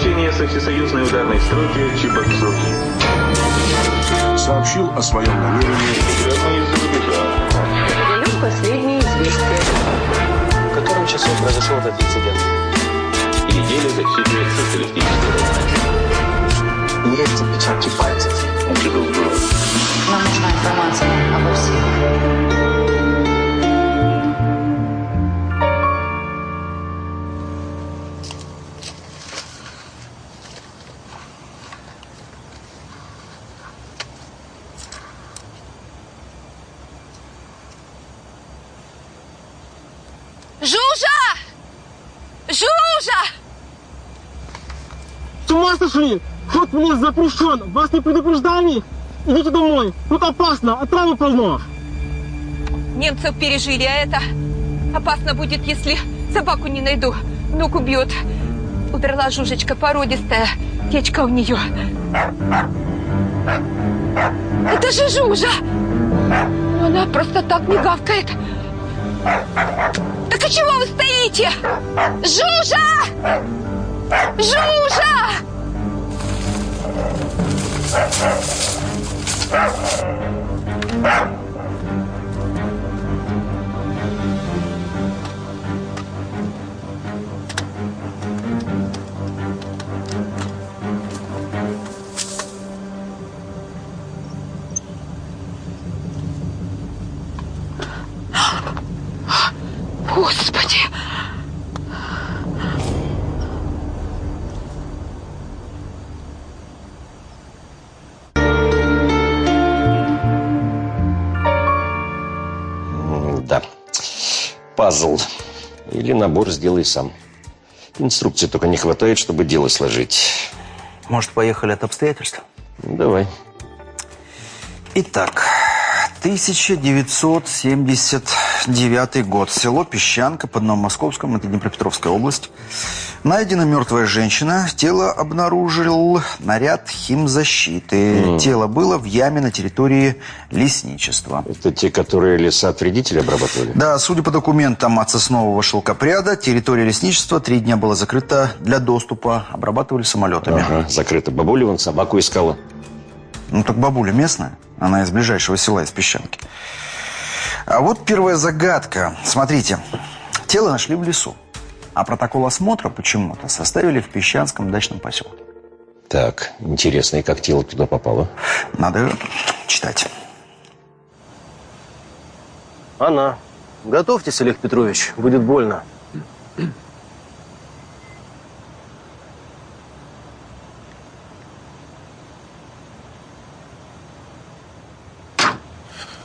заключение со всесоюзной ударной стройки Чебоксур. Сообщил о своем намерении. Передаем последние известия. В котором часу произошел этот инцидент? И неделя засилия социалистического режима. Есть отпечатки пальцев. Он прибыл в. Нам нужна информация обо всех. Запрещен! Вас не предупреждали? Идите домой! Тут опасно, отравы полно! Немцев пережили, а это опасно будет, если собаку не найду. Ног убьет. Удрала Жужечка породистая. Течка у нее. Это же Жужа! Она просто так не гавкает. Так а чего вы стоите? Жужа! Жужа! Господи! Пазл. Или набор сделай сам. Инструкции только не хватает, чтобы дело сложить. Может, поехали от обстоятельств? Давай. Итак, 1979 год. Село Песчанка под Новомосковском, это Днепропетровская область. Найдена мертвая женщина. Тело обнаружил наряд химзащиты. Тело было в яме на территории лесничества. Это те, которые леса от вредителей обрабатывали? Да, судя по документам от соснового шелкопряда, территория лесничества три дня была закрыта для доступа. Обрабатывали самолетами. Ага, закрыто. Бабуля вон собаку искала. Ну так бабуля местная, она из ближайшего села, из Песчанки. А вот первая загадка. Смотрите, тело нашли в лесу, а протокол осмотра почему-то составили в Песчанском дачном поселке. Так, интересно, и как тело туда попало? Надо читать. Она. Готовьтесь, Олег Петрович, будет больно.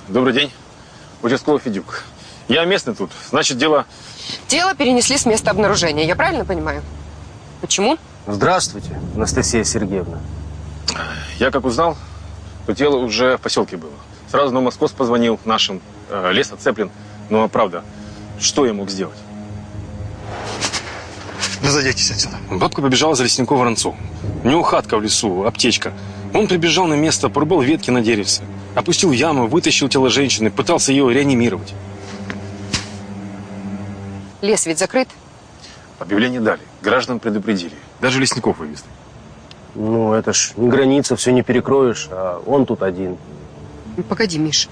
Добрый день. Участковый Федюк. Я местный тут. Значит, дело... Тело перенесли с места обнаружения, я правильно понимаю? Почему? Здравствуйте, Анастасия Сергеевна. Я как узнал, то тело уже в поселке было. Сразу на Москву позвонил нашим. Э, лес отцеплен. Но правда, что я мог сделать? Ну, зайдитесь отсюда. Бабка побежала за леснику Воронцу. У него хатка в лесу, аптечка. Он прибежал на место, порубал ветки на деревце. Опустил яму, вытащил тело женщины, пытался ее реанимировать. Лес ведь закрыт. Объявление дали. Граждан предупредили. Даже лесников вывезли. Ну, это ж не граница, все не перекроешь, а он тут один. Ну, погоди, Миш.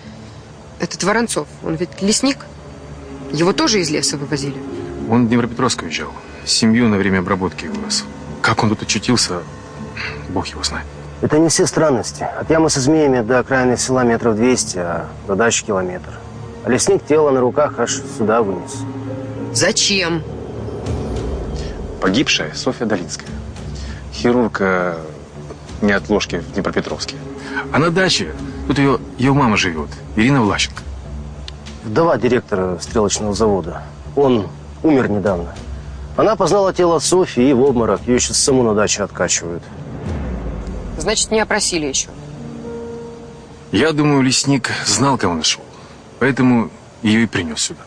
Этот Воронцов, он ведь лесник? Его тоже из леса вывозили? Он в Днепропетровск уезжал. Семью на время обработки вывез. Как он тут очутился, бог его знает. Это не все странности. От ямы со змеями до окраины села метров 200, а до дачи километр. А лесник тело на руках аж сюда вынес. Зачем? Погибшая Софья Долинская. Хирург э, неотложки в Днепропетровске. А на даче, тут ее, ее мама живет, Ирина Влащенко. Вдова директора стрелочного завода. Он умер недавно. Она познала тело Софьи и в обморок. Ее сейчас саму на даче откачивают. Значит, не опросили еще. Я думаю, лесник знал, кого нашел. Поэтому ее и принес сюда.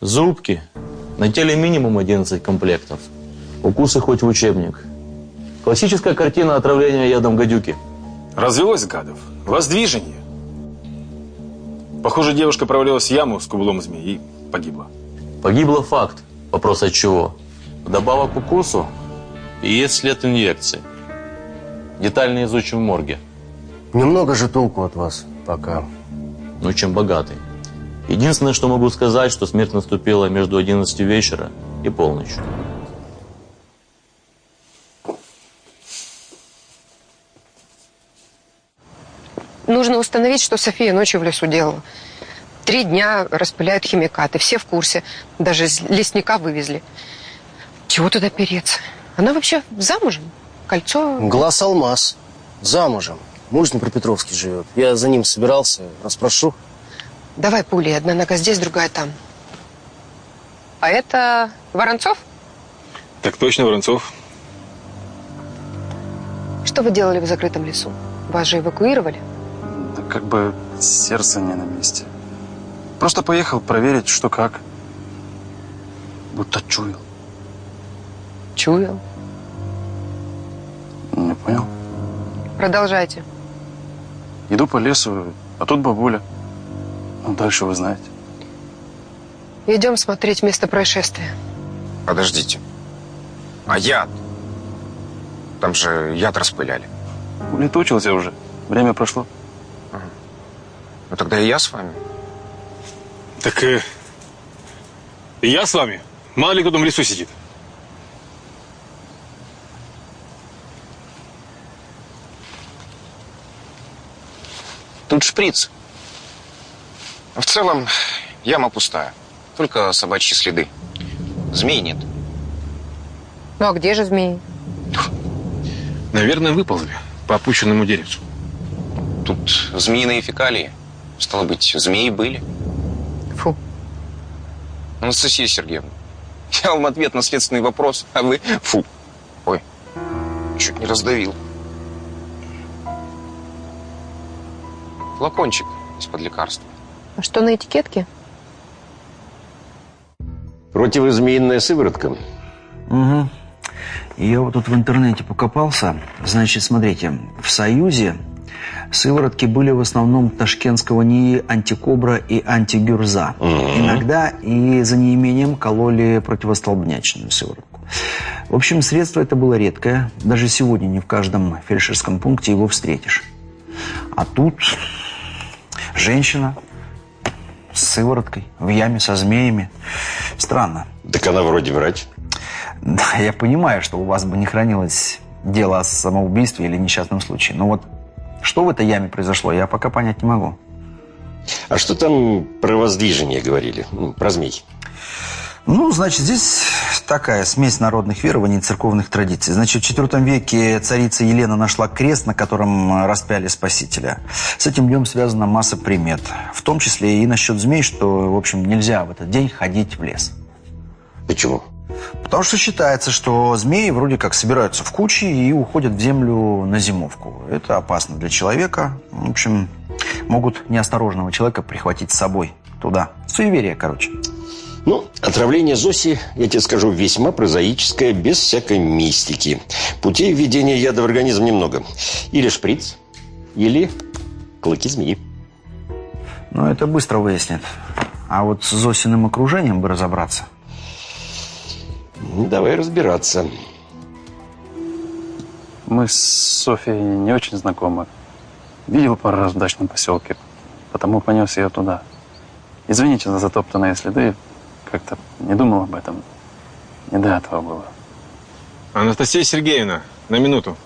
Зубки. На теле минимум 11 комплектов. Укусы хоть в учебник. Классическая картина отравления ядом гадюки. Развелось гадов. Воздвижение. Похоже, девушка провалилась в яму с кублом змеи и погибла. Погибла факт. Вопрос от чего? Вдобавок к укусу есть след инъекции. Детально изучим в морге. Немного же толку от вас пока. Ну, чем богатый. Единственное, что могу сказать, что смерть наступила между 11 вечера и полночью. Нужно установить, что София ночью в лесу делала. Три дня распыляют химикаты, все в курсе. Даже из лесника вывезли. Чего туда переться? Она вообще замужем? Кольцо... Глаз алмаз. Замужем. Муж в Днепропетровске живет. Я за ним собирался, расспрошу. Давай пули, одна нога здесь, другая там. А это Воронцов? Так точно, Воронцов. Что вы делали в закрытом лесу? Вас же эвакуировали? Да как бы сердце не на месте. Просто поехал проверить, что как. Будто чуял. Чуял. Не понял. Продолжайте. Иду по лесу, а тут бабуля. Ну, дальше вы знаете. Идем смотреть место происшествия. Подождите. А яд? Там же яд распыляли. Улетучился уже. Время прошло. Ну тогда и я с вами. Так э, и я с вами. Мало ли кто там в лесу сидит. Тут шприц. В целом, яма пустая. Только собачьи следы. Змей нет. Ну а где же змеи? Наверное, выползли по опущенному деревцу. Тут змеиные фекалии. Стало быть, змеи были. Фу. Анастасия Сергеевна, я вам ответ на следственный вопрос, а вы... Фу. Ой, чуть не раздавил. Флакончик из-под лекарства. А что на этикетке? Противозмеиная сыворотка. Угу. Я вот тут в интернете покопался. Значит, смотрите, в Союзе сыворотки были в основном ташкентского НИИ антикобра и антигюрза. Иногда и за неимением кололи противостолбнячную сыворотку. В общем, средство это было редкое. Даже сегодня не в каждом фельдшерском пункте его встретишь. А тут женщина с сывороткой в яме со змеями. Странно. Так она вроде врач. Да, я понимаю, что у вас бы не хранилось дело о самоубийстве или несчастном случае. Но вот что в этой яме произошло, я пока понять не могу. А что там про воздвижение говорили? Ну, про змей. Ну, значит, здесь такая смесь народных верований и церковных традиций. Значит, в IV веке царица Елена нашла крест, на котором распяли Спасителя. С этим днем связана масса примет. В том числе и насчет змей, что, в общем, нельзя в этот день ходить в лес. Почему? Потому что считается, что змеи вроде как собираются в кучи и уходят в землю на зимовку. Это опасно для человека. В общем, могут неосторожного человека прихватить с собой туда. Суеверие, короче. Ну, отравление Зоси, я тебе скажу, весьма прозаическое, без всякой мистики. Путей введения яда в организм немного. Или шприц, или клыки змеи. Ну, это быстро выяснит. А вот с Зосиным окружением бы разобраться. Ну, давай разбираться. Мы с Софией не очень знакомы. Видел пару раз в дачном поселке, потому понес ее туда. Извините за затоптанные следы, как-то не думал об этом. Не до этого было. Анастасия Сергеевна, на минуту.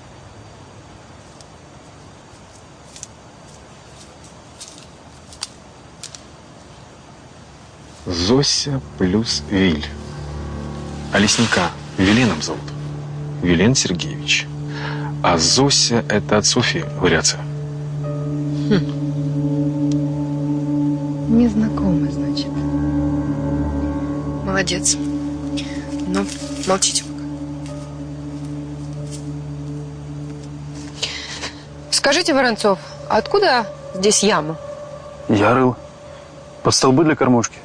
Зося плюс Виль. А лесника Веленом зовут. Велен Сергеевич. А Зося – это от Софьи вариация. Незнакомый, значит. Молодец. Ну, молчите пока. Скажите, Воронцов, а откуда здесь яма? Я рыл. Под столбы для кормушки.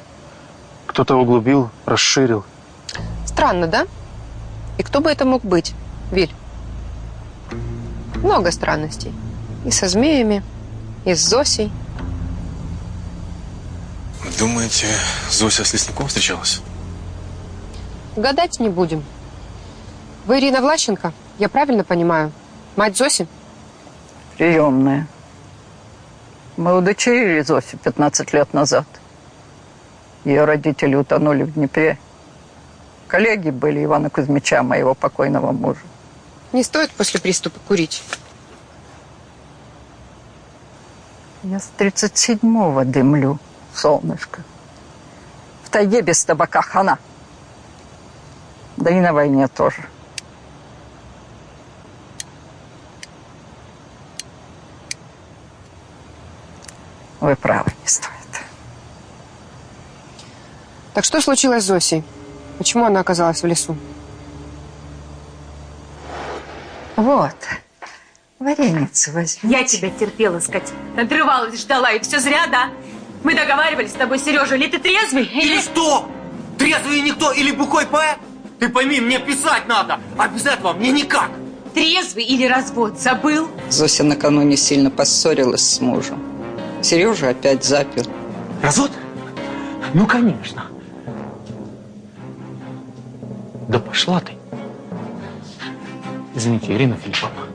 Кто-то углубил, расширил. Странно, да? И кто бы это мог быть, Виль? Много странностей. И со змеями, и с Зосей. Думаете, Зося с лесником встречалась? Гадать не будем. Вы Ирина Влащенко? Я правильно понимаю? Мать Зоси? Приемная. Мы удочерили Зосю 15 лет назад. Ее родители утонули в Днепре. Коллеги были Ивана Кузьмича, моего покойного мужа. Не стоит после приступа курить. Я с 37-го дымлю, солнышко. В тайге без табака хана. Да и на войне тоже. Вы правы, не стоит. Так что случилось с Зосей? Почему она оказалась в лесу? Вот. Вареницы возьми. Я тебя терпела, скотина. Надрывалась, ждала, и все зря, да? Мы договаривались с тобой, Сережа, или ты трезвый, Или что? Трезвый никто или бухой поэт? Ты пойми, мне писать надо, а без этого мне никак. Трезвый или развод, забыл? Зося накануне сильно поссорилась с мужем. Сережа опять запил. Развод? Ну, конечно. Да пошла ты. Извините, Ирина Филипповна.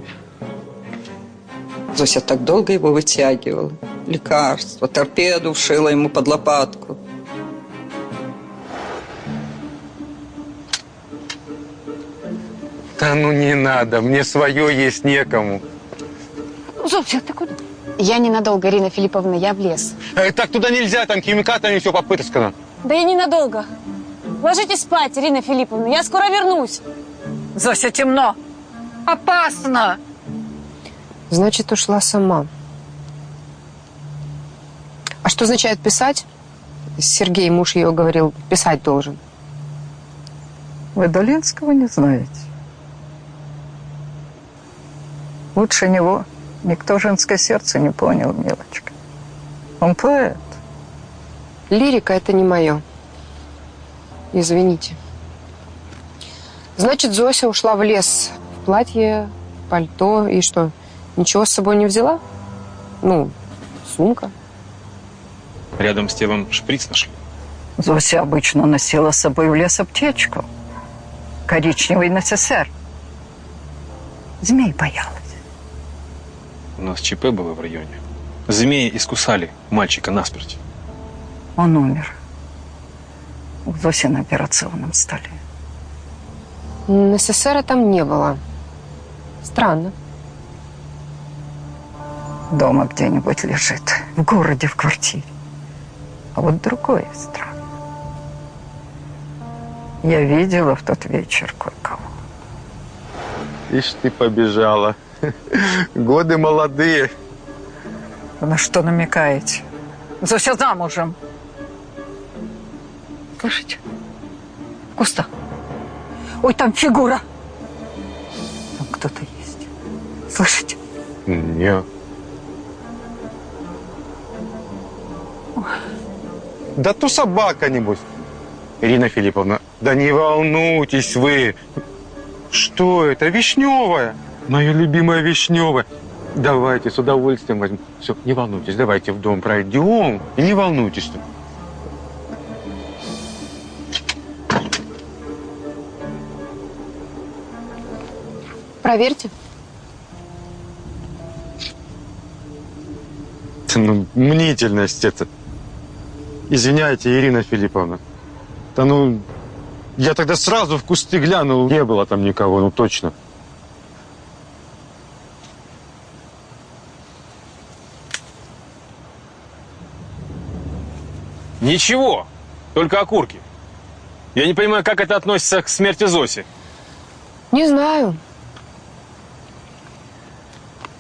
Зося так долго его вытягивала. Лекарство, торпеду вшила ему под лопатку. Да ну не надо, мне свое есть некому. Зося, ты куда? Я ненадолго, Ирина Филипповна, я в лес. Э, так туда нельзя, там химикатами все попытано. Да я ненадолго. Ложитесь спать, Ирина Филипповна, я скоро вернусь. Зося, темно. Опасно. Значит, ушла сама. А что означает писать? Сергей, муж ее говорил, писать должен. Вы Долинского не знаете? Лучше него никто женское сердце не понял, милочка. Он поэт. Лирика – это не мое. Извините. Значит, Зося ушла в лес в платье, пальто и что? Ничего с собой не взяла? Ну, сумка. Рядом с телом шприц нашли. Зося обычно носила с собой в лес аптечку. Коричневый НССР. Змей боялась. У нас ЧП было в районе. Змеи искусали мальчика насмерть. Он умер. У Зоси на операционном столе. НССР там не было. Странно. Дома где-нибудь лежит. В городе, в квартире. А вот другое странно. Я видела в тот вечер кое-кого. Ишь ты побежала. Годы молодые. Вы на что намекаете? Зося замужем. Слышите? В кустах. Ой, там фигура. Там кто-то есть. Слышите? Не. Да то собака, небось. Ирина Филипповна, да не волнуйтесь вы. Что это? Вишневая. Моя любимая вишневая. Давайте, с удовольствием возьму. Все, не волнуйтесь, давайте в дом пройдем. И не волнуйтесь. Проверьте. Ну, мнительность это. Извиняйте, Ирина Филипповна. Да ну, я тогда сразу в кусты глянул, не было там никого, ну точно. Ничего, только окурки. Я не понимаю, как это относится к смерти Зоси. Не знаю.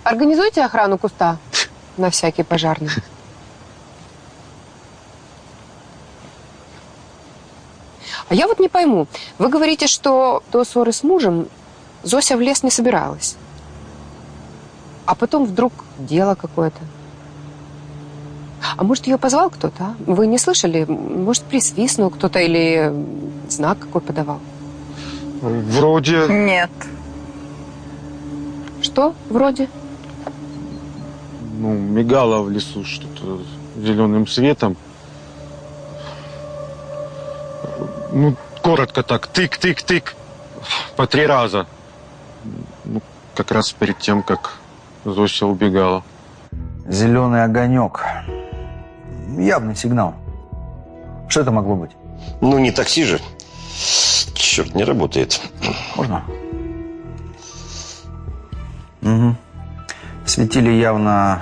Организуйте охрану куста на всякий пожарный. А я вот не пойму. Вы говорите, что до ссоры с мужем Зося в лес не собиралась. А потом вдруг дело какое-то. А может, ее позвал кто-то, а? Вы не слышали? Может, присвистнул кто-то или знак какой подавал? Вроде... Нет. Что вроде? Ну, мигало в лесу что-то зеленым светом. Ну, коротко так, тык-тык-тык. По три раза. Ну, как раз перед тем, как Зося убегала. Зеленый огонек. Явный сигнал. Что это могло быть? Ну, не такси же. Черт, не работает. Можно? Угу. Светили явно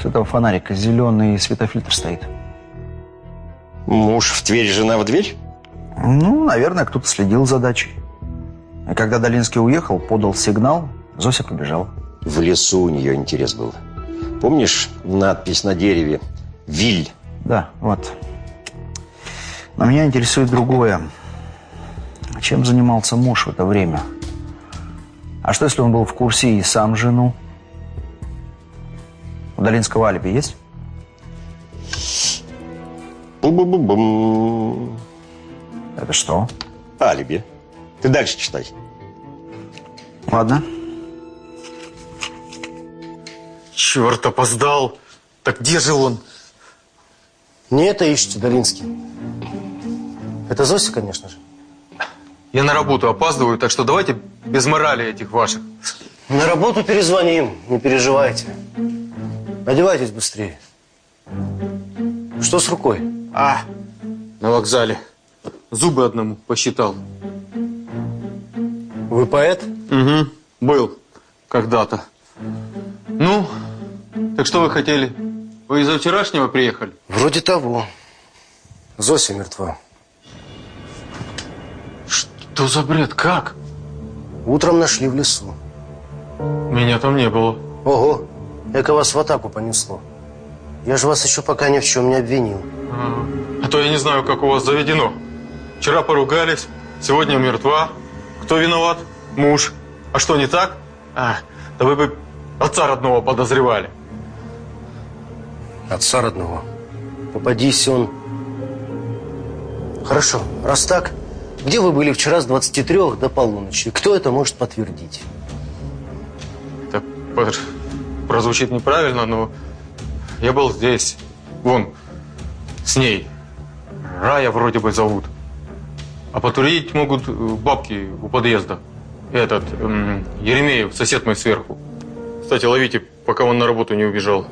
с этого фонарика. Зеленый светофильтр стоит. Муж в дверь, жена в дверь? Ну, наверное, кто-то следил за дачей. И когда Долинский уехал, подал сигнал, Зося побежала. В лесу у нее интерес был. Помнишь надпись на дереве «Виль»? Да, вот. Но меня интересует другое. Чем занимался муж в это время? А что, если он был в курсе и сам жену? У Долинского алиби есть? Бу-бу-бу-бум. Это что? Алиби. Ты дальше читай. Ладно. Черт, опоздал. Так где же он? Не это ищете, Долинский. Это Зося, конечно же. Я на работу опаздываю, так что давайте без морали этих ваших. На работу перезвоним, не переживайте. Одевайтесь быстрее. Что с рукой? А, на вокзале. Зубы одному посчитал. Вы поэт? Угу, был когда-то. Ну, так что вы хотели? Вы из-за вчерашнего приехали? Вроде того. Зося мертва. Что за бред? Как? Утром нашли в лесу. Меня там не было. Ого, эко вас в атаку понесло. Я же вас еще пока ни в чем не обвинил. А, а то я не знаю, как у вас заведено. Вчера поругались, сегодня мертва. Кто виноват? Муж. А что, не так? А, да вы бы отца родного подозревали. Отца родного. Попадись он. Хорошо, раз так, где вы были вчера с 23 до полуночи? Кто это может подтвердить? Это пр- прозвучит неправильно, но я был здесь. Вон, с ней. Рая вроде бы зовут. А потурить могут э, бабки у подъезда. Этот, эм, Еремеев, сосед мой сверху. Кстати, ловите, пока он на работу не убежал.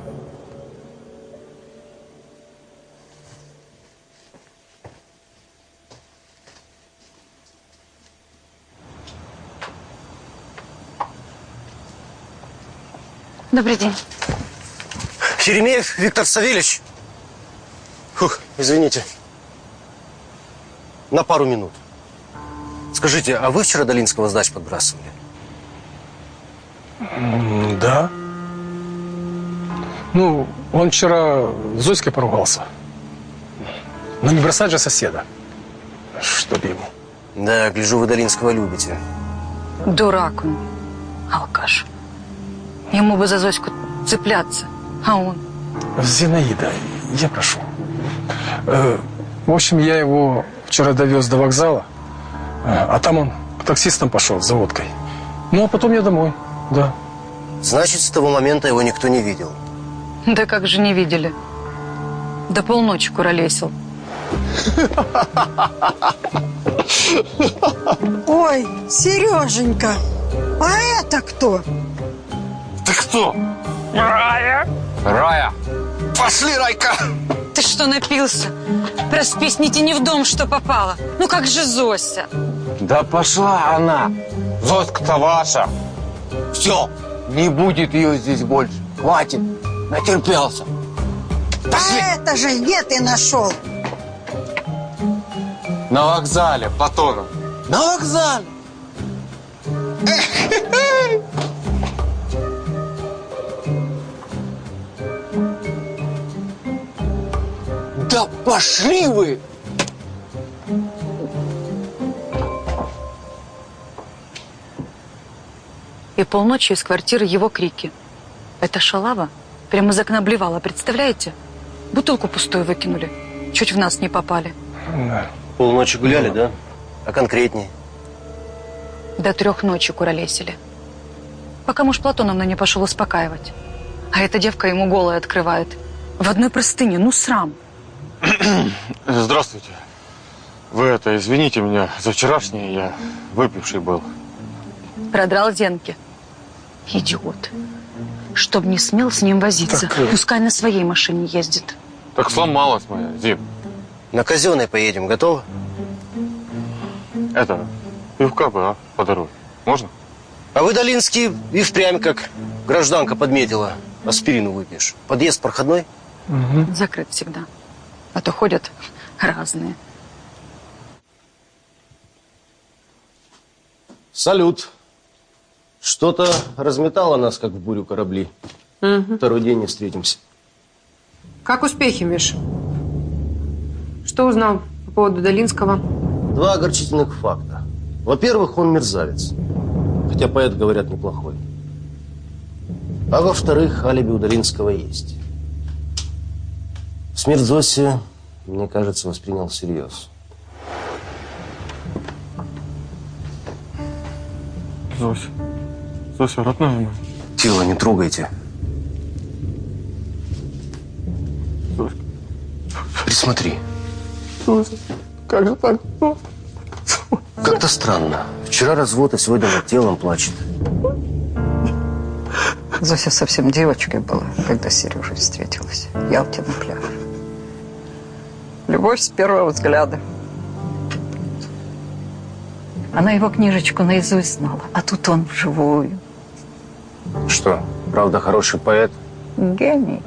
Добрый день. Еремеев Виктор Савельевич. Фух, извините. На пару минут. Скажите, а вы вчера Долинского с дач подбрасывали? Да. Ну, он вчера с Зоськой поругался. Но не бросать же соседа. Чтоб ему. Да, гляжу, вы Долинского любите. Дурак он, алкаш. Ему бы за Зоську цепляться, а он... Зинаида, я прошу. Э, в общем, я его вчера довез до вокзала, э, а там он к таксистам пошел за водкой. Ну, а потом я домой, да. Значит, с того момента его никто не видел. Да как же не видели. До полночи куролесил. Ой, Сереженька, а это кто? Кто? Рая. Рая. Пошли, Райка! Ты что напился? Проспись, не тяни в дом, что попало. Ну как же Зося? Да пошла она. Зоска-то ваша. Все, не будет ее здесь больше. Хватит, натерпелся. А это же где ты нашел? На вокзале, Платонов. На вокзале. Да пошли вы! И полночи из квартиры его крики. Это шалава прямо из окна блевала, представляете? Бутылку пустую выкинули. Чуть в нас не попали. Полночи гуляли, да? А конкретнее? До трех ночи куролесили. Пока муж Платоновна не пошел успокаивать. А эта девка ему голая открывает. В одной простыне, ну срам. Здравствуйте. Вы это, извините меня, за вчерашнее я выпивший был. Продрал зенки. Идиот. Чтоб не смел с ним возиться. Так, э, Пускай на своей машине ездит. Так сломалась моя, Зин. На казенной поедем, готово? Это, пивка бы, а, по дороге. Можно? А вы, Долинский, и впрямь как гражданка подметила. Аспирину выпьешь. Подъезд проходной? Закрыт всегда. А то ходят разные. Салют. Что-то разметало нас, как в бурю корабли. Второй день не встретимся. Как успехи, Миш? Что узнал по поводу Долинского? Два огорчительных факта. Во-первых, он мерзавец. Хотя поэт, говорят, неплохой. А во-вторых, алиби у Долинского есть. Смерть Зоси, мне кажется, воспринял всерьез. Зося. Зося, родная моя. Тело не трогайте. Присмотри. Как же так? Как-то странно. Вчера развод, а сегодня над телом плачет. Зося совсем девочкой была, когда с Сережей встретилась. на пляже. Любовь с первого взгляда. Она его книжечку наизусть знала, а тут он вживую. Что, правда, хороший поэт? Гений.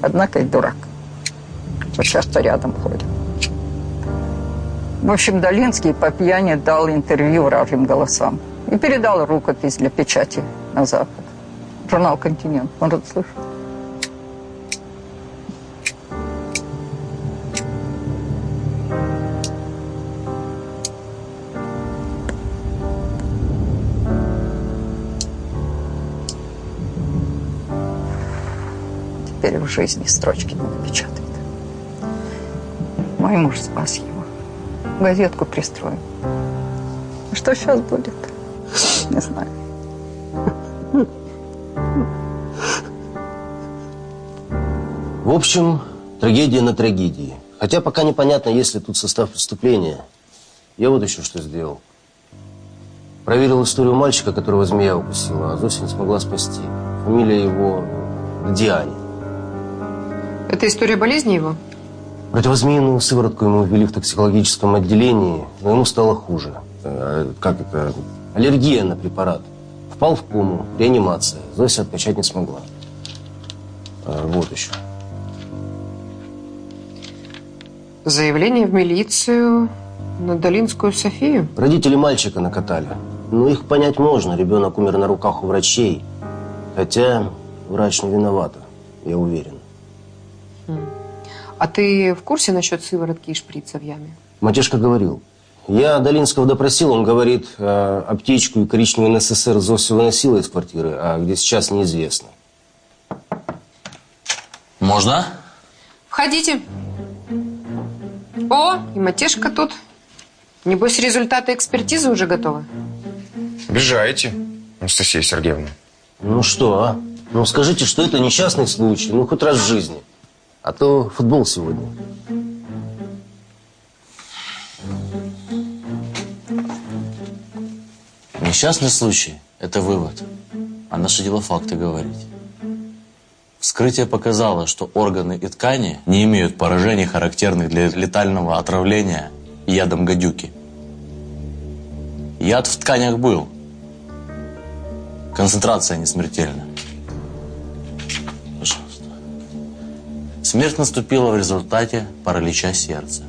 Однако и дурак. Вот часто рядом ходит. В общем, Долинский по пьяни дал интервью вражьим голосам и передал рукопись для печати на Запад. Журнал «Континент». Может, слышал? Теперь в жизни строчки не напечатает. Мой муж спас его. Газетку пристроил. Что сейчас будет? Не знаю. В общем, трагедия на трагедии. Хотя пока непонятно, есть ли тут состав преступления. Я вот еще что сделал. Проверил историю мальчика, которого змея укусила, а Зося не смогла спасти. Фамилия его Диани. Это история болезни его? Противозмеиную сыворотку ему ввели в токсикологическом отделении, но ему стало хуже. Э, Как это? Аллергия на препарат. Впал в кому, реанимация. Зося откачать не смогла. А, Вот еще. Заявление в милицию на Долинскую Софию? Родители мальчика накатали. Ну, их понять можно. Ребенок умер на руках у врачей. Хотя врач не виновата, я уверен. А ты в курсе насчет сыворотки и шприца в яме? Матешка говорил. Я Долинского допросил, он говорит, э, аптечку и коричневый НССР Зося выносила из квартиры, а где сейчас неизвестно. Можно? Входите. О, и Матешка тут. Небось, результаты экспертизы уже готовы? Обижаете, Анастасия Сергеевна. Ну что, а? Ну скажите, что это несчастный случай, ну хоть раз в жизни. А то футбол сегодня. Несчастный случай – это вывод. А наше дело факты говорить. Вскрытие показало, что органы и ткани не имеют поражений, характерных для летального отравления ядом гадюки. Яд в тканях был. Концентрация не смертельна. Смерть наступила в результате паралича сердца.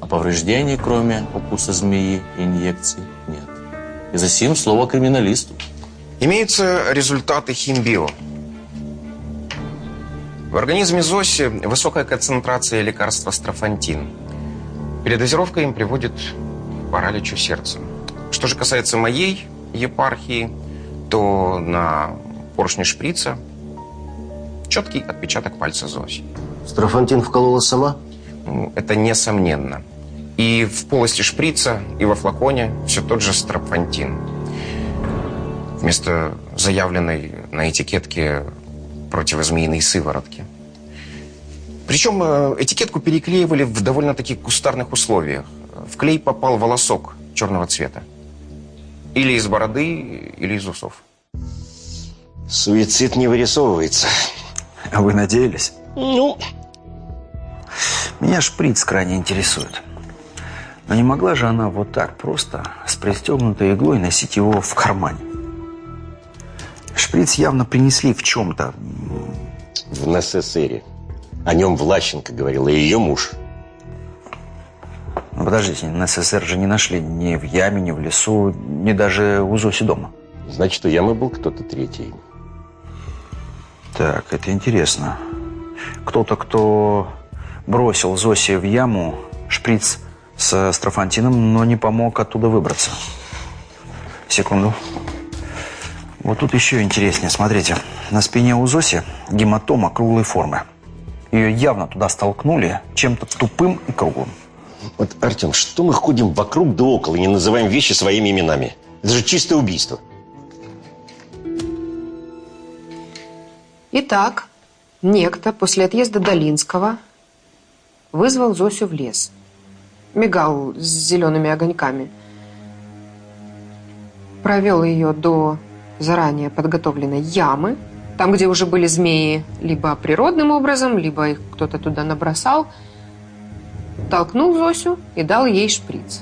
А повреждений, кроме укуса змеи и инъекций, нет. И за сим слово криминалисту. Имеются результаты химбио. В организме Зоси высокая концентрация лекарства строфантин. Передозировка им приводит к параличу сердца. Что же касается моей епархии, то на поршне шприца четкий отпечаток пальца Зоси. Строфантин вколола сама? Ну, Это несомненно. И в полости шприца, и во флаконе все тот же строфантин. Вместо заявленной на этикетке противозмеиной сыворотки. Причем э, этикетку переклеивали в довольно-таки кустарных условиях. В клей попал волосок черного цвета. Или из бороды, или из усов. Суицид не вырисовывается. А вы надеялись? Ну, Меня шприц крайне интересует. Но не могла же она вот так просто с пристегнутой иглой носить его в кармане. Шприц явно принесли в чем-то. в НССРе. О нем Влащенко говорила и ее муж. Ну, подождите, на СССР же не нашли ни в яме, ни в лесу, ни даже у Зоси дома. Значит, у ямы был кто-то третий. Так, это интересно. Кто-то, кто бросил Зосе в яму шприц с строфантином, но не помог оттуда выбраться. Секунду. Вот тут еще интереснее. Смотрите, на спине у Зоси гематома круглой формы. Ее явно туда столкнули чем-то тупым и круглым. Вот, Артем, что мы ходим вокруг да около и не называем вещи своими именами? Это же чистое убийство. Итак, некто после отъезда Долинского вызвал Зосю в лес. Мигал с зелеными огоньками. Провел ее до заранее подготовленной ямы, там, где уже были змеи, либо природным образом, либо их кто-то туда набросал, толкнул Зосю и дал ей шприц.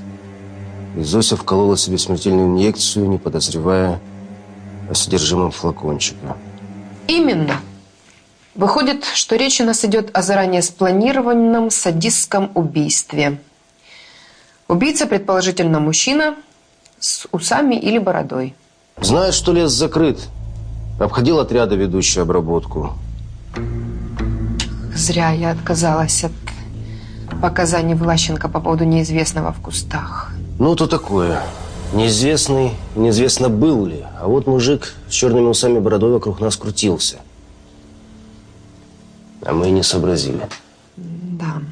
И Зося вколола себе смертельную инъекцию, не подозревая о содержимом флакончика. Именно. Выходит, что речь у нас идет о заранее спланированном садистском убийстве. Убийца, предположительно, мужчина с усами или бородой. Знает, что лес закрыт. Обходил отряды, ведущие обработку. Зря я отказалась от показаний Влащенко по поводу неизвестного в кустах. Ну, то такое. Неизвестный, неизвестно был ли. А вот мужик с черными усами бородой вокруг нас крутился. А мы не сообразили. Да.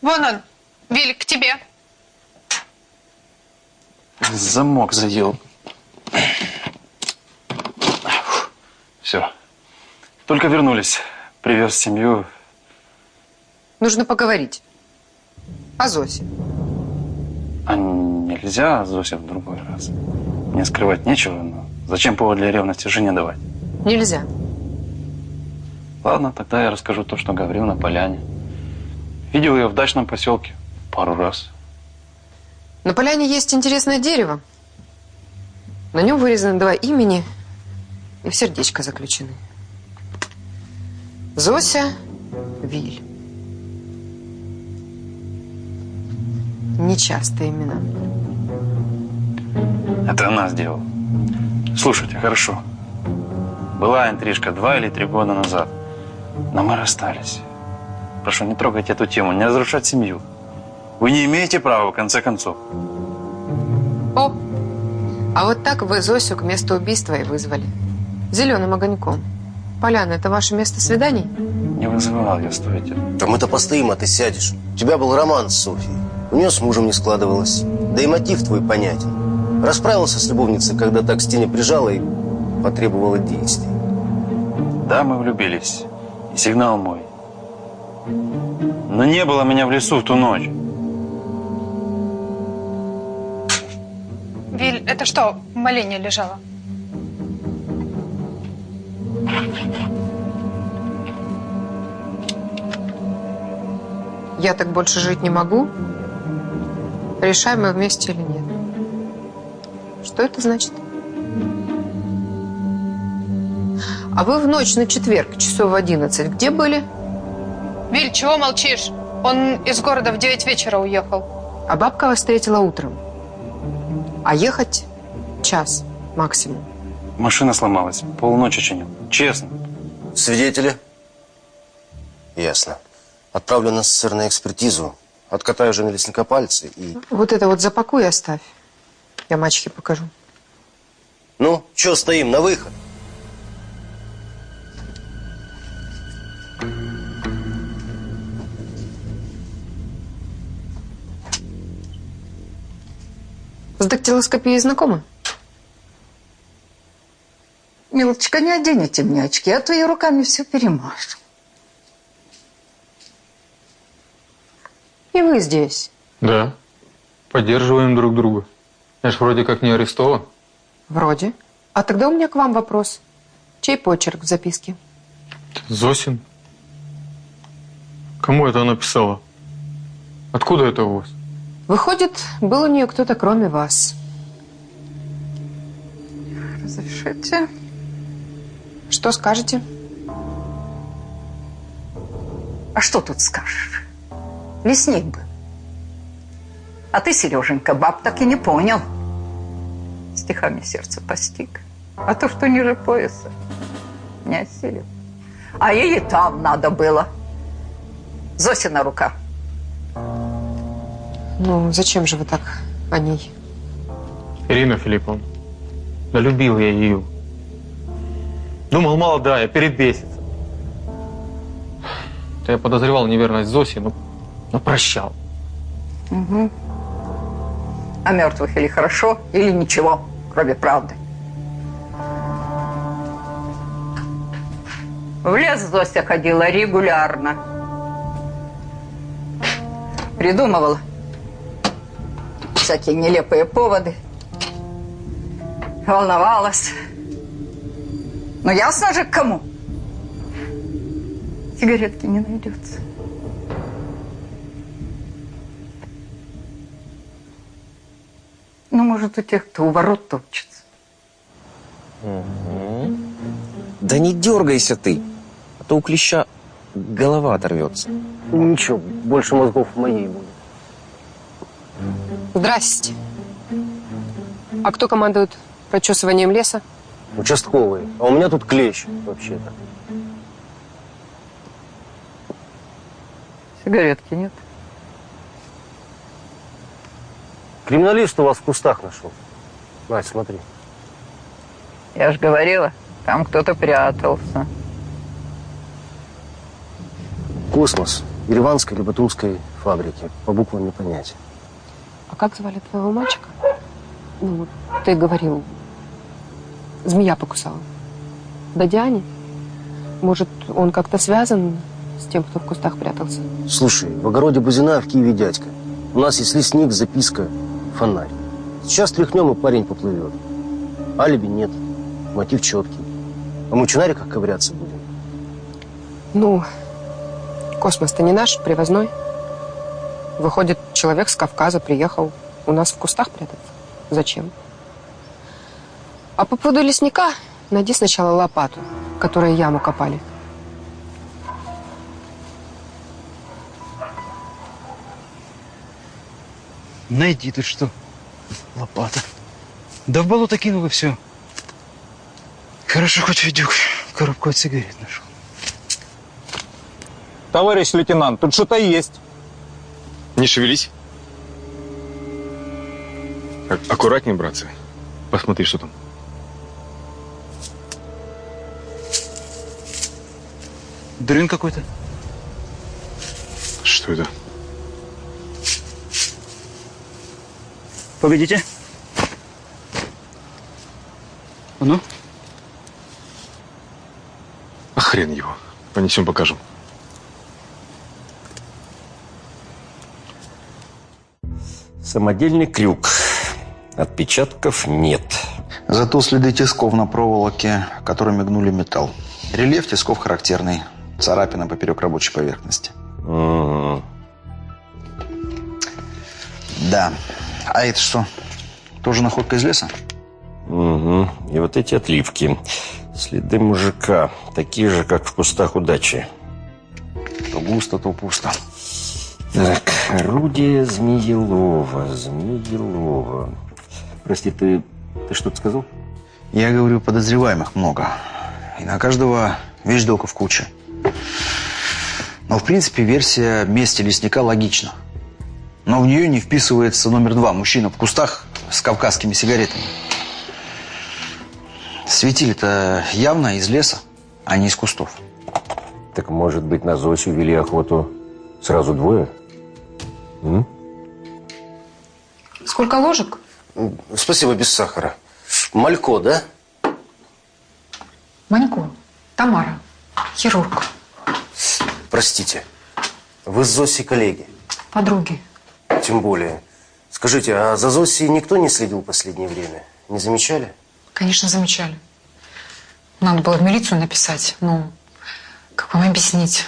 Вон он, Виль, к тебе. Замок задел. Все. Только вернулись. Привез семью. Нужно поговорить. О Зосе. А нельзя Зося в другой раз? Мне скрывать нечего, но зачем повод для ревности жене давать? Нельзя. Ладно, тогда я расскажу то, что говорил на поляне. Видел ее в дачном поселке пару раз. На поляне есть интересное дерево. На нем вырезаны два имени и в сердечко заключены. Зося, Виль. Нечастые имена. Это она сделала. Слушайте, хорошо. Была интрижка два или три года назад. Но мы расстались. Прошу, не трогайте эту тему, не разрушать семью. Вы не имеете права, в конце концов. О, а вот так вы Зосю к месту убийства и вызвали. Зеленым огоньком. Поляна, это ваше место свиданий? Не вызывал я, стойте. Да мы-то постоим, а ты сядешь. У тебя был роман с Софией. У нее с мужем не складывалось. Да и мотив твой понятен. Расправился с любовницей, когда так к стене прижала и потребовала действий. Да, мы влюбились. И сигнал мой. Но не было меня в лесу в ту ночь. Виль, это что, в молении лежало? Я так больше жить не могу. Решаем мы вместе или нет. Что это значит? А вы в ночь на четверг, часов в 11, где были? Виль, чего молчишь? Он из города в 9 вечера уехал. А бабка вас встретила утром. А ехать час максимум. Машина сломалась. Полночи чинил. Честно. Свидетели? Ясно. Отправлю на СССР на экспертизу. Откатаю жены лесника пальцы и... Вот это вот запакуй и оставь. Я мачехе покажу. Ну, что стоим, на выход? С дактилоскопией знакомы? Милочка, не оденете мне очки, а то я руками все перемажу. И вы здесь. Да. Поддерживаем друг друга. Я ж вроде как не арестован. Вроде. А тогда у меня к вам вопрос. Чей почерк в записке? Зосин. Кому это она писала? Откуда это у вас? Выходит, был у нее кто-то кроме вас. Разрешите? Что скажете? А что тут скажешь? Лесник бы. А ты, Сереженька, баб так и не понял. Стихами сердце постиг. А то, что ниже пояса, не осилил. А ей и там надо было. Зосина рука. Ну, зачем же вы так о ней? Ирина Филипповна. Да любил я ее. Думал, молодая, перебесится. Да я подозревал неверность Зоси, но, но прощал. Угу. А мертвых или хорошо, или ничего, кроме правды. В лес Зося ходила регулярно. Придумывала всякие нелепые поводы. Волновалась. Но ясно же, к кому. Сигаретки не найдется. Ну, может, у тех, кто у ворот топчется. Да не дергайся ты, а то у клеща голова оторвется. Ничего, больше мозгов в моей будет. Здрасте. А кто командует прочесыванием леса? Участковый. А у меня тут клещ, вообще-то. Сигаретки нет. Криминалист у вас в кустах нашел. Надь, смотри. Я же говорила, там кто-то прятался. Космос. Ереванской либо Тульской фабрики. По буквам не понять. А как звали твоего мальчика? Ну, ты говорил, змея покусала. Дадяне? Может, он как-то связан с тем, кто в кустах прятался? Слушай, в огороде Бузина, в Киеве дядька. У нас есть лесник, записка, фонарь. Сейчас тряхнем, и парень поплывет. Алиби нет. Мотив четкий. А мы как ковыряться будем? Ну, космос-то не наш, привозной. Выходит, человек с Кавказа приехал у нас в кустах прятаться. Зачем? А по поводу лесника найди сначала лопату, которой яму копали. Найди ты что? Лопата. Да в болото кинул и все. Хорошо, хоть Федюк коробку от сигарет нашел. Товарищ лейтенант, тут что-то есть. Не шевелись. Так, аккуратнее, братцы. Посмотри, что там. Дрын какой-то. Что это? Погодите. А ну? А хрен его. Понесем, покажем. Самодельный крюк. Отпечатков нет. Зато следы тисков на проволоке, которыми гнули металл. Рельеф тисков характерный. Царапина поперек рабочей поверхности. Угу. Да. А это что? Тоже находка из леса? Угу. И вот эти отливки. Следы мужика. Такие же, как в кустах удачи. То густо, то пусто. Так, орудие Змеелова. Змеелова. Прости, ты, ты что-то сказал? Я говорю, подозреваемых много. И на каждого вещдоков куча. Но, в принципе, версия мести лесника логична. Но в нее не вписывается номер два. Мужчина в кустах с кавказскими сигаретами. Светили-то явно из леса, а не из кустов. Так, может быть, на Зосю вели охоту сразу двое? М? Сколько ложек? Спасибо, без сахара. Малько, да? Манько, Тамара, хирург, Простите, вы с Зосей коллеги? подруги. Тем более. Скажите, а за Зосей никто не следил в последнее время? Не замечали? Конечно, замечали. Надо было в милицию написать. Ну, как вам объяснить?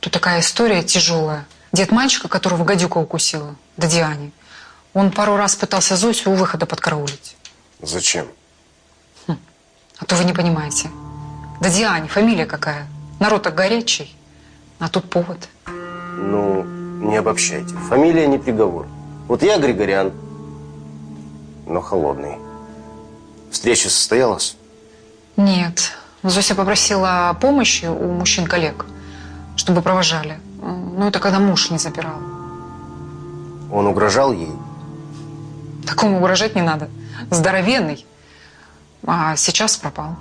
Тут такая история тяжелая. Дед мальчика, которого гадюка укусила, да Диане, он пару раз пытался Зосю у выхода подкараулить. Зачем? А то вы не понимаете. Да Диане, фамилия какая? Народ так горячий. А тут повод. Ну, не обобщайте. Фамилия не приговор. Вот я Григорян, но холодный. Встреча состоялась? Нет. Зося попросила помощи у мужчин-коллег, чтобы провожали. Ну, это когда муж не забирал. Он угрожал ей? Такому угрожать не надо. Здоровенный. А сейчас пропал.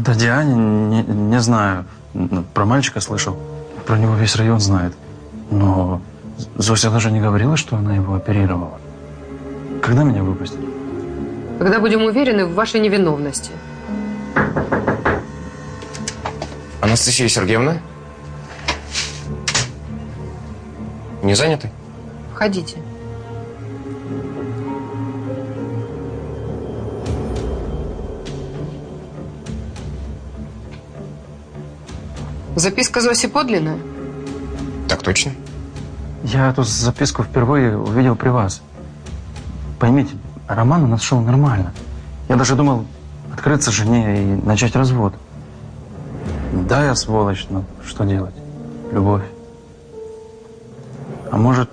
Да Диане не, не знаю. Ну, Про мальчика слышал. Про него весь район знает. Но Зося даже не говорила, что она его оперировала. Когда меня выпустят? Когда будем уверены в вашей невиновности. Анастасия Сергеевна? Не заняты? Входите. Записка Зоси подлинная? Так точно. Я эту записку впервые увидел при вас. Поймите, роман у нас шел нормально. Я даже думал открыться жене и начать развод. Да, я сволочь, но что делать? Любовь. А может,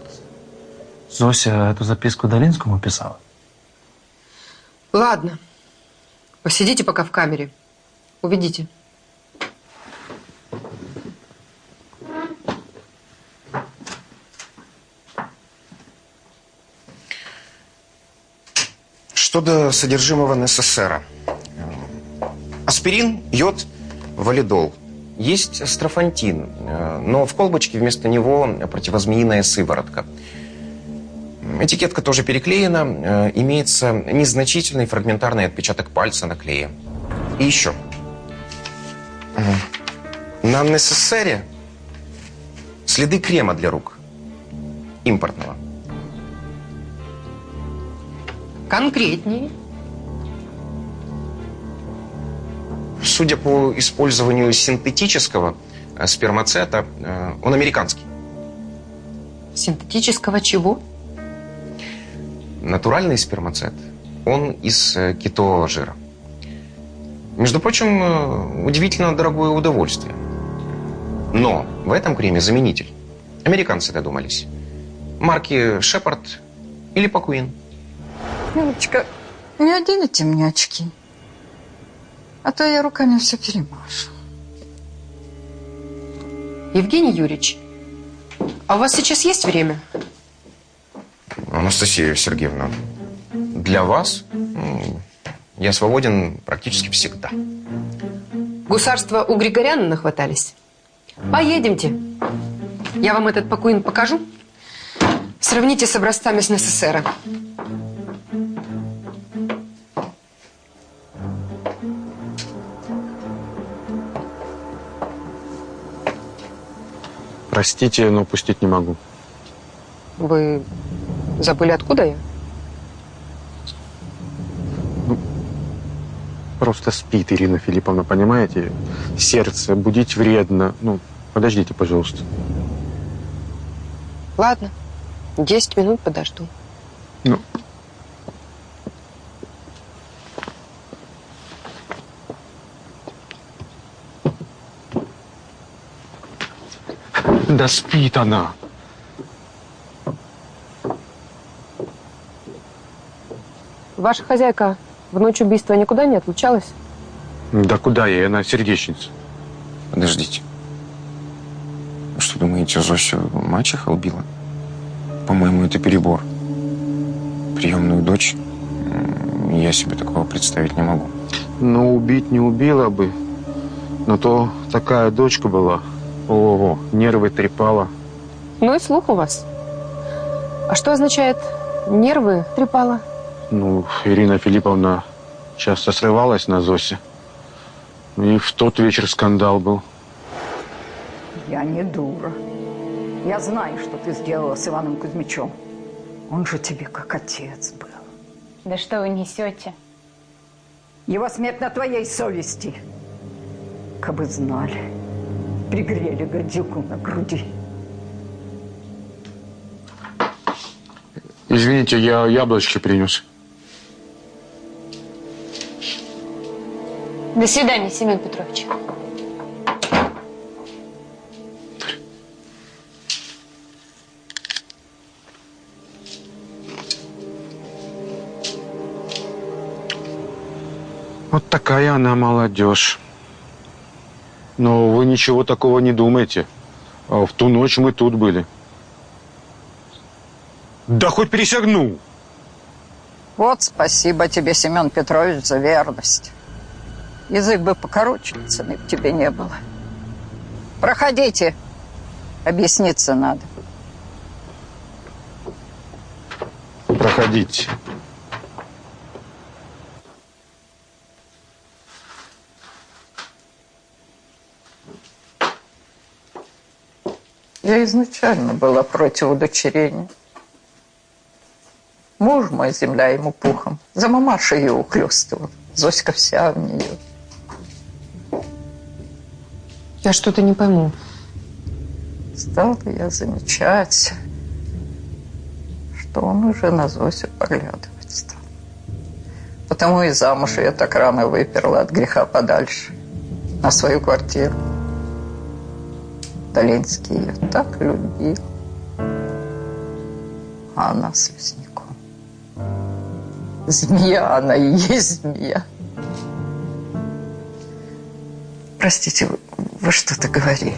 Зося эту записку Долинскому писала? Ладно. Посидите пока в камере. Уведите. Что до содержимого НССР. Аспирин, йод, валидол. Есть строфантин, э, но в колбочке вместо него противозмеиная сыворотка. Этикетка тоже переклеена, э, имеется незначительный фрагментарный отпечаток пальца на клее. И еще. Э, На НССР следы крема для рук. Импортного. Конкретнее. Судя по использованию синтетического э, спермацета, э, он американский. Синтетического чего? Натуральный спермацет, он из э, китового жира. Между прочим, удивительно дорогое удовольствие. Но в этом креме заменитель. Американцы додумались. Марки Шепард или Пакуин. Милочка, не оденете мне очки? А то я руками все перемажу. Евгений Юрьевич, а у вас сейчас есть время? Анастасия Сергеевна, для вас я свободен практически всегда. Гусарства у Григоряна нахватались? Поедемте. Я вам этот пакуин покажу. Сравните с образцами с НССР. Простите, но пустить не могу. Вы забыли, откуда я? Просто спит Ирина Филипповна, понимаете? Сердце будить вредно. Ну, подождите, пожалуйста. Ладно, 10 минут подожду. Она. Ваша хозяйка в ночь убийства никуда не отлучалась? Да куда ей? Она сердечница. Подождите. Вы что думаете, Зосю мачеха убила? По-моему, это перебор. Приемную дочь я себе такого представить не могу. Ну, убить не убила бы. Но то такая дочка была. О, нервы трепало. Ну и слух у вас. А что означает нервы трепало? Ну, Ирина Филипповна часто срывалась на Зосе. И в тот вечер скандал был. Я не дура. Я знаю, что ты сделала с Иваном Кузьмичем. Он же тебе как отец был. Да что вы несете? Его смерть на твоей совести. Кабы знали, пригрели гадюку на груди. Извините, я яблочки принес. До свидания, Семен Петрович. Вот такая она молодежь. Но вы ничего такого не думаете. А в ту ночь мы тут были. Да хоть присягну. Вот спасибо тебе, Семен Петрович, за верность. Язык бы покороче, цены б тебе не было. Проходите. Объясниться надо. Проходите. Я изначально была против удочерения. Муж мой, земля ему пухом. За мамашу ее ухлёстывал. Зоська вся в нее. Я что-то не пойму. Стала я замечать, что он уже на Зосю поглядывать стал. Потому и замуж я так рано выперла от греха подальше. На свою квартиру. Долинский ее так любил. А она с Люсняком. Змея она и есть змея. Простите, вы, вы что-то говорили.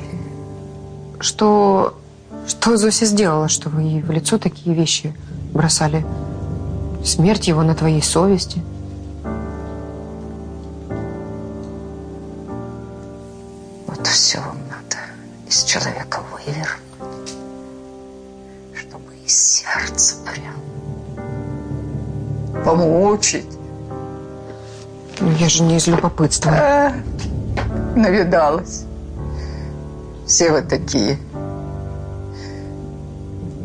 Что... Что Зося сделала, что вы ей в лицо такие вещи бросали? Смерть его на твоей совести? Помучить. Ну, я же не из любопытства. А, навидалась. Все вы такие.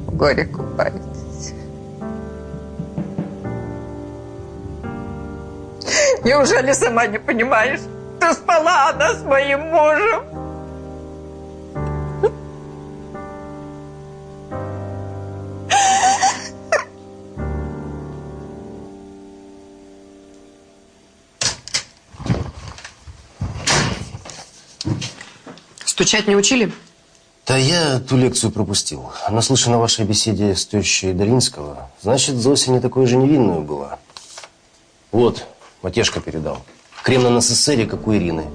В горе купаетесь. Неужели сама не понимаешь, что спала она с моим мужем? Стучать не учили? Да я ту лекцию пропустил. Наслышан о вашей беседе с тещей Долинского. Значит, Зося не такой же невинную была. Вот, Матешка передал. Крем на НССР, как у Ирины.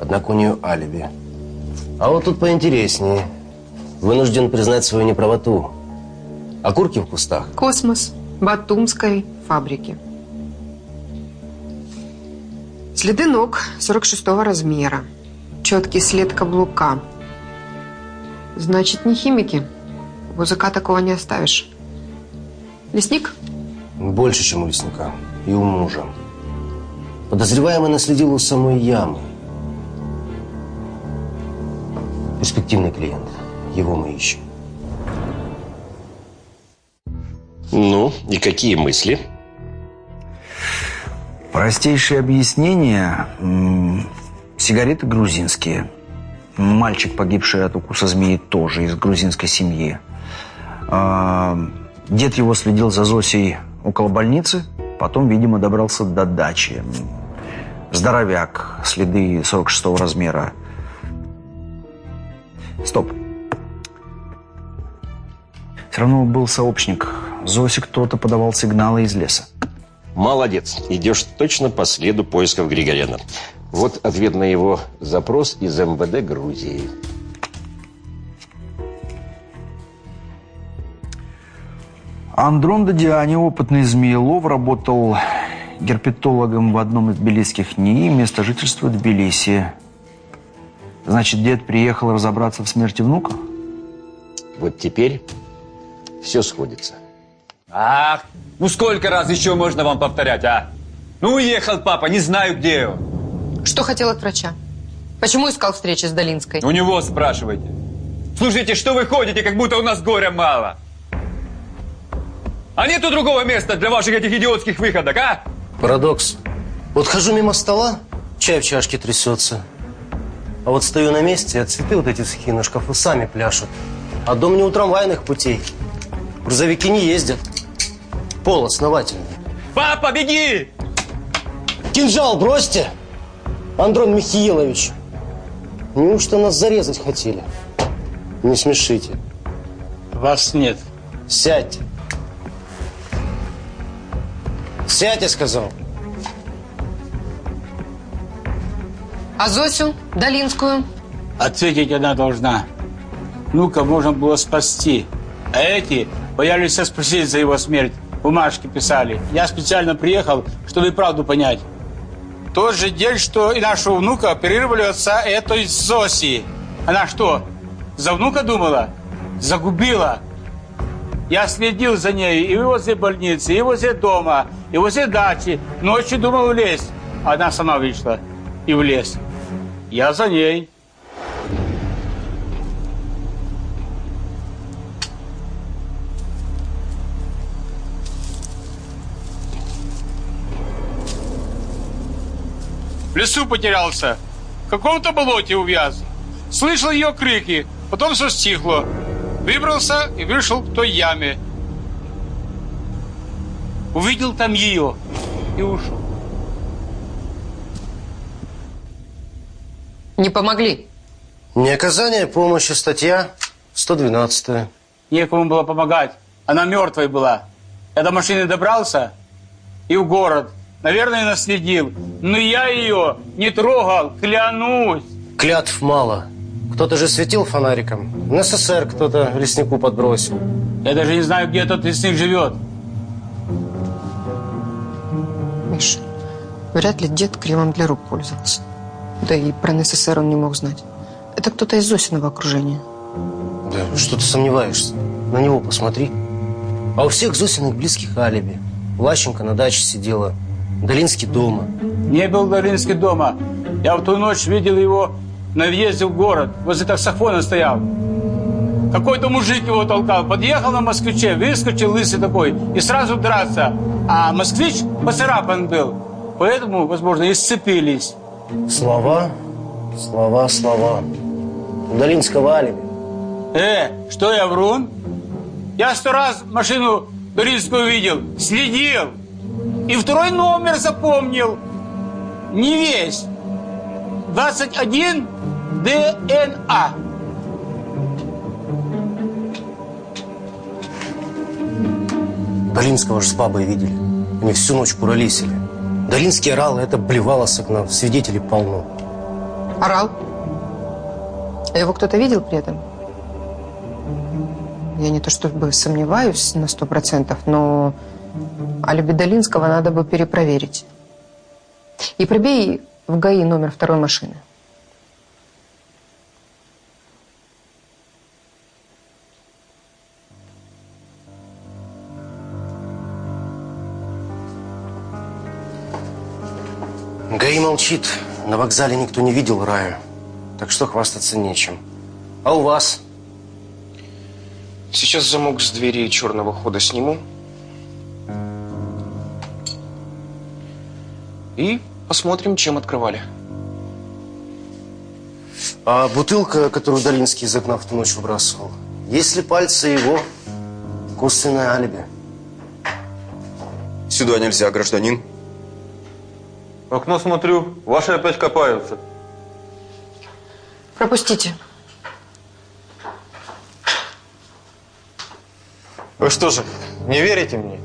Однако у нее алиби. А вот тут поинтереснее. Вынужден признать свою неправоту. Окурки в кустах. Космос. Батумской фабрики. Следы ног 46 размера. Четкий след каблука. Значит, не химики. У языка такого не оставишь. Лесник? Больше, чем у лесника. И у мужа. Подозреваемый наследил у самой ямы. Перспективный клиент. Его мы ищем. Ну, и какие мысли? Простейшее объяснение. Сигареты грузинские. Мальчик, погибший от укуса змеи, тоже из грузинской семьи. А, Дед его следил за Зосей около больницы, потом, видимо, добрался до дачи. Здоровяк, следы 46 размера. Стоп. Все равно был сообщник. Зосе кто-то подавал сигналы из леса. Молодец. Идешь точно по следу поисков Григоряна. Вот ответ на его запрос из МВД Грузии. Андрон Дадиани, опытный змеелов, работал герпетологом в одном из тбилисских НИИ, место жительства Тбилиси. Значит, дед приехал разобраться в смерти внука? Вот теперь все сходится. Ах, ну сколько раз еще можно вам повторять, а? Ну уехал папа, не знаю где он. Что хотел от врача? Почему искал встречи с Долинской? У него спрашивайте. Слушайте, что вы ходите, как будто у нас горя мало? А нету другого места для ваших этих идиотских выходок, а? Парадокс. Вот хожу мимо стола, чай в чашке трясется. А вот стою на месте, а цветы вот эти сухие на шкафу сами пляшут. А дом не у трамвайных путей. Грузовики не ездят. Пол основательный. Папа, беги! Кинжал бросьте! Андрон Михаилович. Неужто нас зарезать хотели? Не смешите. Вас нет. Сядьте. Сядь, я сказал. А Зосю Долинскую? Ответить она должна. Ну-ка, можно было спасти. А эти боялись спросить за его смерть. Бумажки писали. Я специально приехал, чтобы правду понять. Тот же день, что и нашего внука оперировали отца этой Зоси. Она что, за внука думала? Загубила. Я следил за ней и возле больницы, и возле дома, и возле дачи. Ночью думал в лес. Она сама вышла и в лес. Я за ней. Лесу потерялся. В каком-то болоте увяз. Слышал ее крики, потом все стихло. Выбрался и вышел к той яме. Увидел там ее и ушел. Не помогли. Не оказание помощи, статья 112. Некому было помогать. Она мертвой была. Я до машины добрался и в город. Наверное, наследил. Но я ее не трогал, клянусь. Клятв мало. Кто-то же светил фонариком. На СССР кто-то леснику подбросил. Я даже не знаю, где тот лесник живет. Миша, вряд ли дед кремом для рук пользовался. Да и про НССР он не мог знать. Это кто-то из Зосиного окружения. Да что ты сомневаешься? На него посмотри. А у всех Зосиных близких алиби. Лащенко на даче сидела. Долинский дома. Не был Долинский дома. Я в ту ночь видел его на въезде в город. Возле таксофона стоял. Какой-то мужик его толкал. Подъехал на москвиче, выскочил лысый такой. И сразу драться. А москвич поцарапан был. Поэтому, возможно, и сцепились. Слова, слова, слова. У Долинского алиби. Э, что я врун? Я сто раз машину Долинскую видел, следил. И второй номер запомнил. Не весь. 21 ДНА. Долинского же с бабой видели. Они всю ночь куролесили. Долинский орал, и это блевало с окна. Свидетелей полно. Орал? А его кто-то видел при этом? Я не то чтобы сомневаюсь на сто процентов, но алиби Долинского надо бы перепроверить. И пробей в ГАИ номер второй машины. ГАИ молчит. На вокзале никто не видел раю. Так что хвастаться нечем. А у вас? Сейчас замок с двери черного хода сниму. И посмотрим, чем открывали. А бутылка, которую Долинский из окна в ту ночь выбрасывал, есть ли пальцы его? Косвенное алиби. Сюда нельзя, гражданин. В окно смотрю, ваши опять копаются. Пропустите. Вы что же, не верите мне?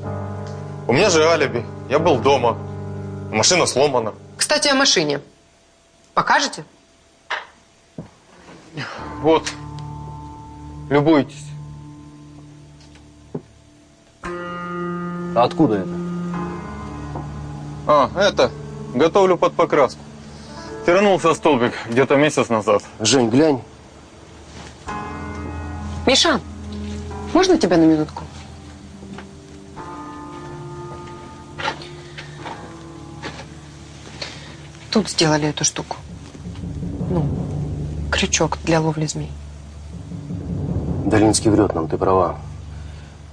У меня же алиби. Я был дома. Машина сломана. Кстати, о машине. Покажете? Вот. Любуйтесь. А откуда это? А, это. Готовлю под покраску. Стиранулся столбик где-то месяц назад. Жень, глянь. Миша, можно тебя на минутку? Тут сделали эту штуку. Ну, крючок для ловли змей. Долинский врет нам, ты права.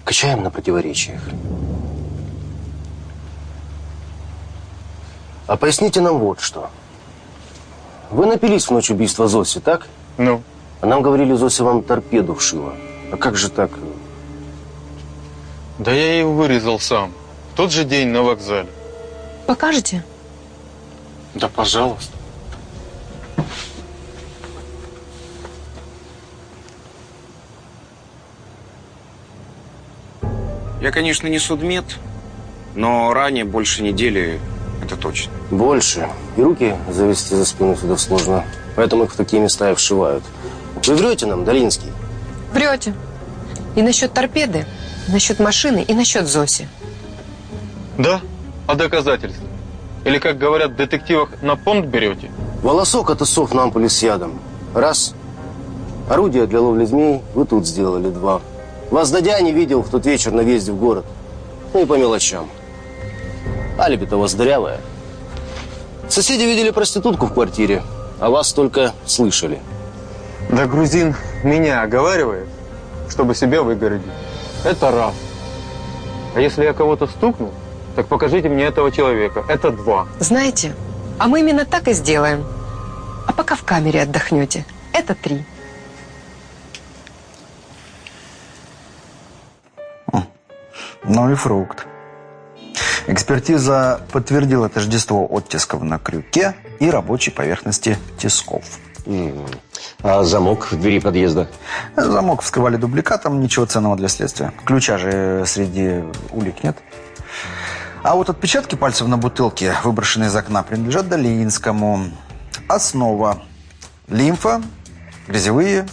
Качаем на противоречиях. А поясните нам вот что. Вы напились в ночь убийства Зоси, так? Ну? А нам говорили, Зося вам торпеду вшила. А как же так? Да я ее вырезал сам. В тот же день на вокзале. Покажете? Да, пожалуйста. Я, конечно, не судмед, но ранее больше недели это точно. Больше. И руки завести за спину сюда сложно. Поэтому их в такие места и вшивают. Вы врете нам, Долинский? Врете. И насчет торпеды, и насчет машины, и насчет Зоси. Да? А доказательства? Или, как говорят в детективах, на понт берете? Волосок от усов на ампуле с ядом. Раз. Орудие для ловли змей вы тут сделали. Два. Вас Дадя не видел в тот вечер на въезде в город. Ну и по мелочам. Алиби-то у вас дырявое. Соседи видели проститутку в квартире, а вас только слышали. Да грузин меня оговаривает, чтобы себя выгородить. Это раз. А если я кого-то стукну, так покажите мне этого человека. Это два. Знаете, а мы именно так и сделаем. А пока в камере отдохнете. Это три. Ну и фрукт. Экспертиза подтвердила тождество оттисков на крюке и рабочей поверхности тисков. А замок в двери подъезда? Замок вскрывали дубликатом, ничего ценного для следствия. Ключа же среди улик нет. А вот отпечатки пальцев на бутылке, выброшенные из окна, принадлежат Долинскому. Основа. Лимфа, грязевые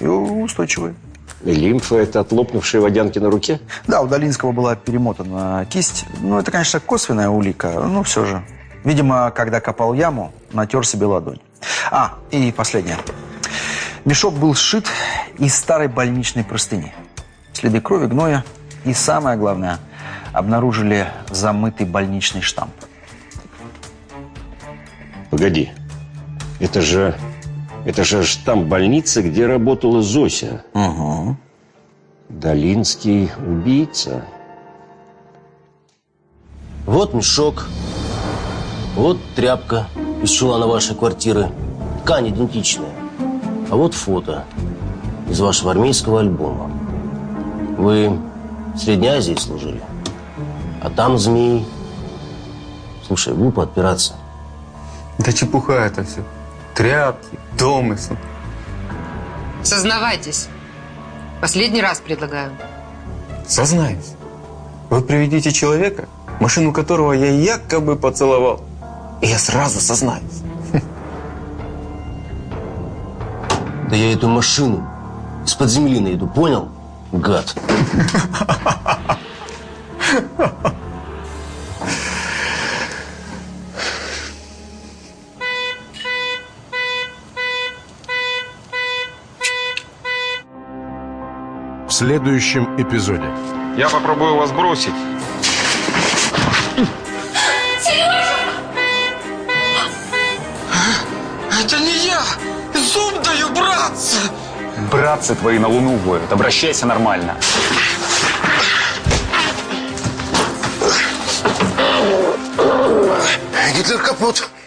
и устойчивые. Лимфа – это от лопнувшей водянки на руке? Да, у Долинского была перемотана кисть. Ну, это, конечно, косвенная улика, но все же. Видимо, когда копал яму, натер себе ладонь. А, и последнее. Мешок был сшит из старой больничной простыни. Следы крови, гноя. И самое главное, обнаружили замытый больничный штамп. Погоди. Это же... Это же штамп больницы, где работала Зося. Угу. Долинский убийца. Вот мешок. Вот тряпка из чулана вашей квартиры. Ткань идентичная. А вот фото из вашего армейского альбома. Вы в Средней Азии служили. А там змеи. Слушай, глупо отпираться. Да чепуха это все. Тряпки, домыслы. Сознавайтесь. Последний раз предлагаю. Сознаюсь. Вы приведите человека, машину которого я якобы поцеловал. И я сразу сознаюсь. Да я эту машину из-под земли найду, понял? Гад. В следующем эпизоде. Я попробую вас бросить. Это не я! Зуб даю, братцы! Братцы твои на луну воют. Обращайся нормально. moet.